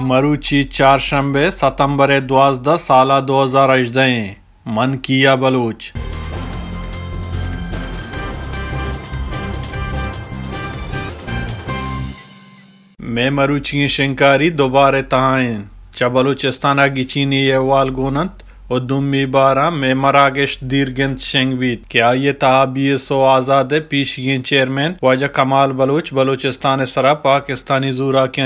मरूची चारशंबे सितंबर द्वाजदा साल दो हज़ार अजदें मन किया बलूच। मैं मरुचि शिंकारी दोबारे तहाइन चबलूचिस्ताना बलूचिस्तान गिचीनी ये वाल गोनंत। बारा, में मरागेश दीर्गंत शेंगवीत क्या ये ताबी सो आज़ाद पीशियन चेयरमैन। वाजा कमाल बलूच, बलूचिस्तान सरा, पाकिस्तानी जूरा की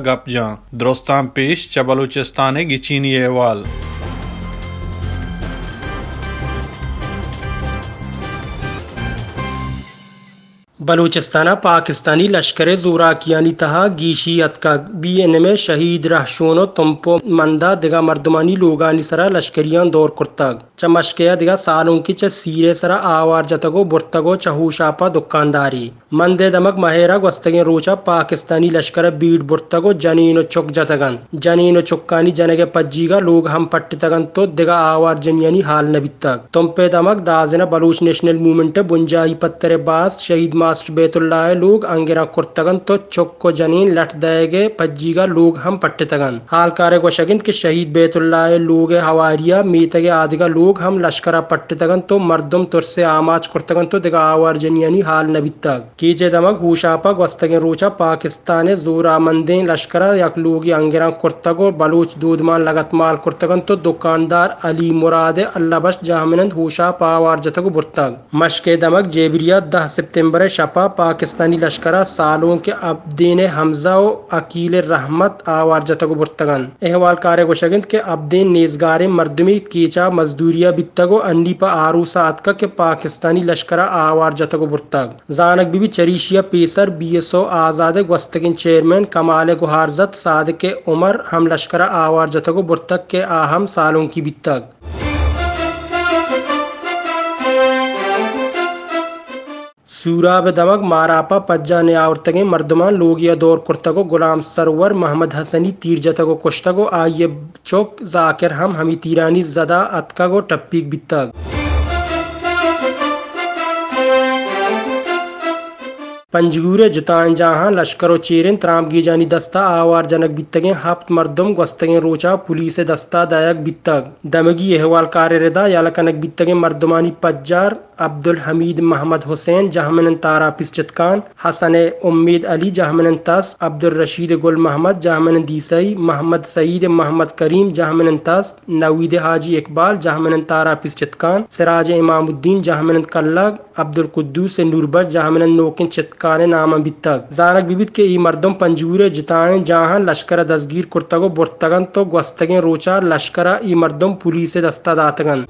गप जा। दोस्तान पेश, च बलूचिस्तान गिचीनी अहवाल। बलूचिस्तान, पाकिस्तानी लश्कर जोराकियानी तहा गीशी अतका बी एन में शहीद रहशोनो तुमपो मंदा दिगा मर्दमानी लोगानी सरा लश्करियाँ दौर कुर्तग। चमशकया दिगा सालों की च सीरे सरा आवार जतगो बुर्तगो चहूशापा दुकानदारी। मंदे दमक महेरा गस्तगे रोचा पाकिस्तानी लश्कर बीट बुर्तगो जनीनो चुक जतगन। जनीनो चुक्कानी जनगे पज्जीगा लोग हम पट्टितगन तो दिगा आवार जनियानी हाल नबितक तुम दमक दाजना बलूच नेशनल मूवमेंट बुंजाई पत्तरे बास शहीद मास्टर बेतुल्लाह लोग अंगिरा कुर्तगन तो चुक्को जनीन लट दएगे पज्जीगा लोग हम पट्टितगन। हाल कारे गोशगिन के शहीद बेतुल्लाह लोग हवारिया, मीतगे आदिगा लोग हम लश्करा पट्टितगन तो मर्दम तुरसे आमाज कुर्तगन तो दिगा आवार जनियानी हाल नबितक कीचे दमक हूशापा गस्तगे रोचा, पाकिस्तान जोरा मंदे लश्करा लोग अंगिरा कुर्तगो, बलूच दूधमान लगत माल कुर्तगन तो दुकानदार अली मुराद, अल्लाह बश जहामिनंद हूशा पावार जतक बुर्तग। मशके दमक जेबरिया दह सितंबर छपा पाकिस्तानी लश्करा सालों के अब्दीन हमजा अकील रहमत आवार जतगो बुर्तगन। अहवाल कार्य गोशगिंद के अब्दीन नेजगारे मर्दमी कीचा मजदूरिया बित्तगो अन्नी पा आरू सात के पाकिस्तानी लश्करा आवार जतगो बुर्तग। जानक बीबी चरीशिया पेसर बी एस ओ आज़ाद वस्तगिन चेयरमैन कमाल गुहारजत साद के उमर हम लश्करा आवार जतगो बुर्तक के आहम सालों की बित्तग। सूराब दमक, मारापा पज्जा ने आवर्तगे मर्दमा लोगिया दौर कुर्तगो, गुलाम सरवर मोहम्मद हसनी, तीर जतगो, कुश्तगो आए चौक, जाकिर हम, हमी तीरानी, जदा अतकागो टप्पीक बित्तग। पंजगूरे जुतान जहाँ लश्कर चेरन त्राम जानी दस्ता, आवार जनक बित्तगे हफ्त मर्दम गस्तगे रोचा, पुलिस दस्ता, दायक बित्तग। दमगी अहवाल कार्यरदा यालकनक बित्तगे मर्दमानी पज्जार, अब्दुल हमीद मोहम्मद हुसैन जहमन तारा पिस्चतकान हसन उम्मीद अली जहमन तस, अब्दुल रशीद गुल मोहम्मद जहमन दीसई मोहम्मद सईद मोहम्मद करीम जहमन तस, नवीद हाजी इकबाल जहमन तारा पिस्चतकान सिराज इमामुद्दीन जहमन कल्लग, अब्दुल कुद्दूस नूरबर जहमन नोकिन चितकान नाम बितक जानक बिबित के ई मर्दम पंजूर जिताएँ जहाँ लश्कर दसगीर कुर्तगो बुर्तगन तो गस्तगे रोचा लश्कर ई मर्दम पुलिस दस्ता दातगन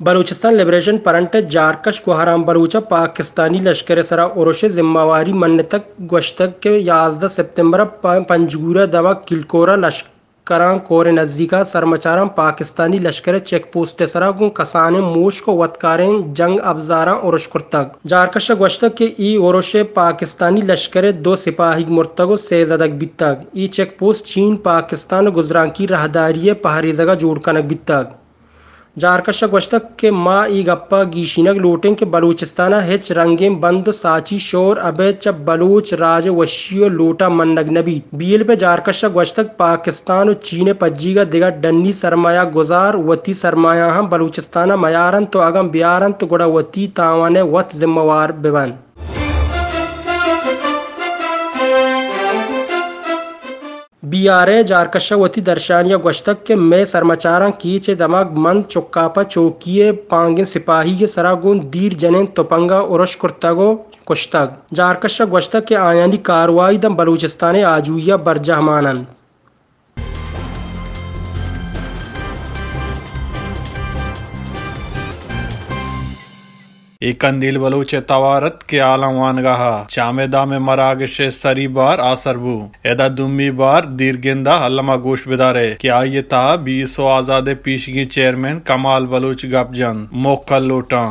बलूचिस्तान लिबरेशन परंट जारकश गुहराम बलूचा पाकिस्तानी लश्कर सरा उर्श जिम्मेवारी मन तक गश्तक के याजदा सितंबर पंजगूरा दवा किलकोरा लश्कर कोर नजदीका सरमचारा पाकिस्तानी लश्कर चेक पोस्ट सरा गु कसान मोश को वतकारें जंग अफजारा और तक जारकश गश्तक के ई और पाकिस्तानी लश्कर दो सिपाही मुर्तगो से जदक बितक ई चेक पोस्ट चीन पाकिस्तान गुजरा की राहदारी पहाड़ी जगह जोड़ कनक बितक मा ई गप्पा गीशिनग लोटें के बलूचिस्ताना हिच रंगें बंद साची शोर अबे च बलूच राज वशियो लोटा मन्नग नबी। बील पे जारकश गश्तक पाकिस्तान और चीन पज्जी का दिगा डन्नी सरमाया गुजार, वती सरमाया हम बलूचिस्ताना मयारन तो अगम ब्यारन तो गुड़ा वती तावाने वत जिम्मेवार बेबन बियारे जारकशावती दर्शानिया गश्तक के मैं सरमाचारा कीचे दमाग मंद चुक्कापा चौकीय पांगिन सिपाही के सरागुन दीर जने तोपंगा उरश कुर्तगो कुश्तक जारकशा गश्तक के आयानी कार्रवाई दम बलूचिस्तान आजुया बरजहमानंद कंदील बलूचे तवारत के आलम वानगाहा चामेदा में मरागशे सरी बार आसरबू एदा दुम्बी बार दीर्गिंदा हल्लमा गोश बिदारे क्या ये था बीसो आजादे पीशगी चेयरमैन कमाल बलूच गपजन मोकल लोटा